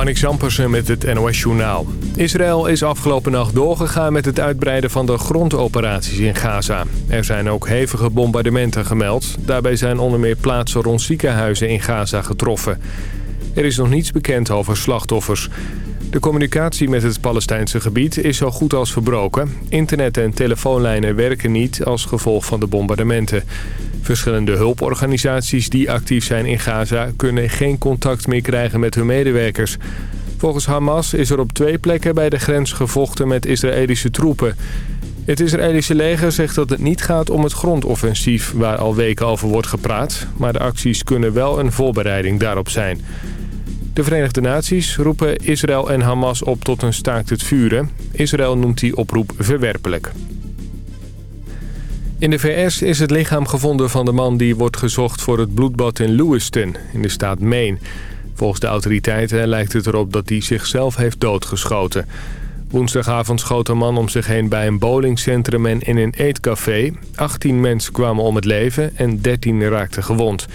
Marnik Zampersen met het NOS-journaal. Israël is afgelopen nacht doorgegaan met het uitbreiden van de grondoperaties in Gaza. Er zijn ook hevige bombardementen gemeld. Daarbij zijn onder meer plaatsen rond ziekenhuizen in Gaza getroffen. Er is nog niets bekend over slachtoffers. De communicatie met het Palestijnse gebied is zo goed als verbroken. Internet en telefoonlijnen werken niet als gevolg van de bombardementen. Verschillende hulporganisaties die actief zijn in Gaza... kunnen geen contact meer krijgen met hun medewerkers. Volgens Hamas is er op twee plekken bij de grens gevochten met Israëlische troepen. Het Israëlische leger zegt dat het niet gaat om het grondoffensief... waar al weken over wordt gepraat. Maar de acties kunnen wel een voorbereiding daarop zijn. De Verenigde Naties roepen Israël en Hamas op tot een staakt het vuren. Israël noemt die oproep verwerpelijk. In de VS is het lichaam gevonden van de man die wordt gezocht voor het bloedbad in Lewiston, in de staat Maine. Volgens de autoriteiten lijkt het erop dat hij zichzelf heeft doodgeschoten. Woensdagavond schoot een man om zich heen bij een bowlingcentrum en in een eetcafé. 18 mensen kwamen om het leven en 13 raakten gewond.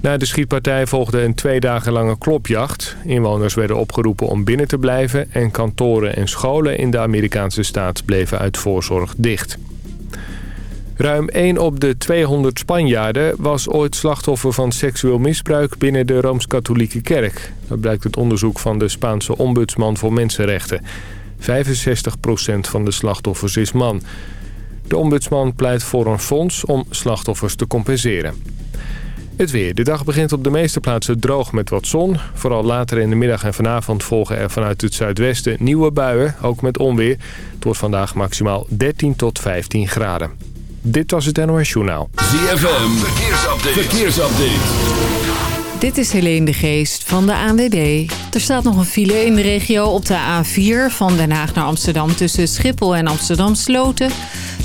Na de schietpartij volgde een twee dagen lange klopjacht. Inwoners werden opgeroepen om binnen te blijven... en kantoren en scholen in de Amerikaanse staat bleven uit voorzorg dicht. Ruim 1 op de 200 Spanjaarden was ooit slachtoffer van seksueel misbruik binnen de Rooms-Katholieke Kerk. Dat blijkt het onderzoek van de Spaanse ombudsman voor mensenrechten. 65% van de slachtoffers is man. De ombudsman pleit voor een fonds om slachtoffers te compenseren. Het weer. De dag begint op de meeste plaatsen droog met wat zon. Vooral later in de middag en vanavond volgen er vanuit het zuidwesten nieuwe buien, ook met onweer. Het wordt vandaag maximaal 13 tot 15 graden. Dit was het NOS Journaal. ZFM, verkeersupdate. verkeersupdate. Dit is Helene de Geest van de ANWB. Er staat nog een file in de regio op de A4 van Den Haag naar Amsterdam... tussen Schiphol en Amsterdam Sloten.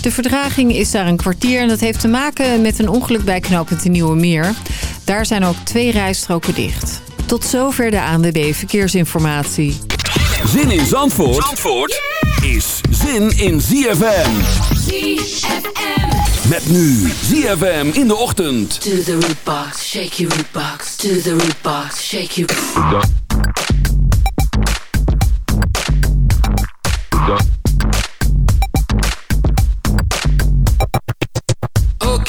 De verdraging is daar een kwartier en dat heeft te maken met een ongeluk bij knooppunt de Nieuwe Meer. Daar zijn ook twee rijstroken dicht. Tot zover de ANWB Verkeersinformatie. Zin in Zandvoort, Zandvoort is zin in ZFM. ZFM. Met nu ZFM in de ochtend. To the root box, shake your root box. To the root box, shake your...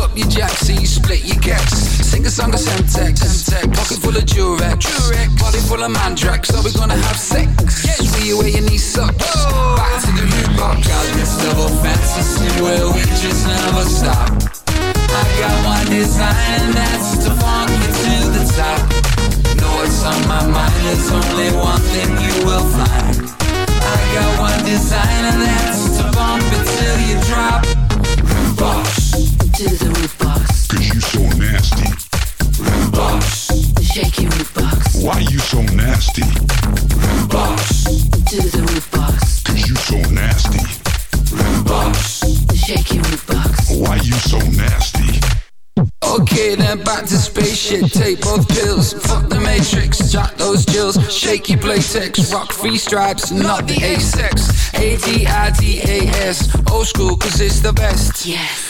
Up your jack, so you split your gex. Sing a song of Semtex. Pocket full of Durex. Body full of Mandrax. So we gonna have sex. See you where your knees suck. Oh. Back to the rudebox. Got this double fantasy where we just never stop. I got one design and that's to funk you to the top. Know what's on my mind, there's only one thing you will find. I got one design and that's to bump it till you drop. Rudebox. To the rudebox, Cause you so nasty. Root box. shake your root box. Why you so nasty? Rudebox. To the rudebox, Cause you so nasty. Rudebox. shake your rudebox. Why you so nasty? Okay, then back to spaceship. Take both pills. Fuck the matrix. Jack those jills. Shaky playtex. Rock free stripes, not the A-sex. A-D-I-D-A-S. Old school, cause it's the best. Yes,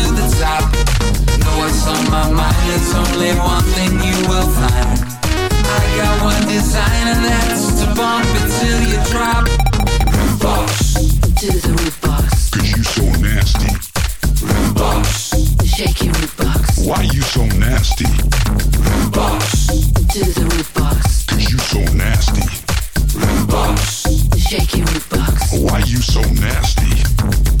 top. Know what's on my mind, there's only one thing you will find. I got one design and that's to bump it till you drop. Rudebox, To the root box, Cause you so nasty. rudebox, shake your root box. Why you so nasty? rudebox, To the rudebox, Cause you so nasty. rudebox. shake your root box. Why you so nasty?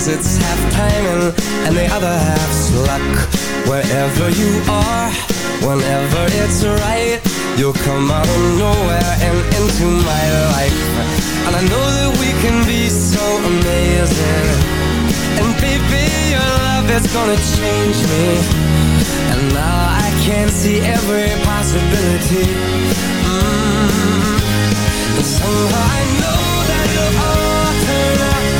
days it's half pain and the other half's luck. Wherever you are, whenever it's right You'll come out of nowhere and into my life. And I know that we can be so amazing. And baby, your love is gonna change me. And now I can see every possibility. Mm. And somehow I know that you'll all turn out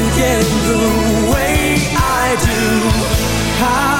to get the way I do.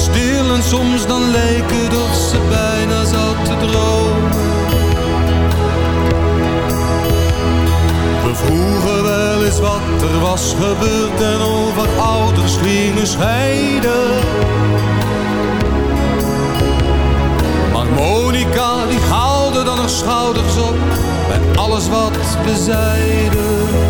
Stil en soms dan het of ze bijna zat te dromen. We vroegen wel eens wat er was gebeurd en over ouders gingen scheiden. Maar Monica die haalde dan haar schouders op bij alles wat we zeiden.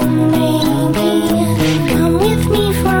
me Friday,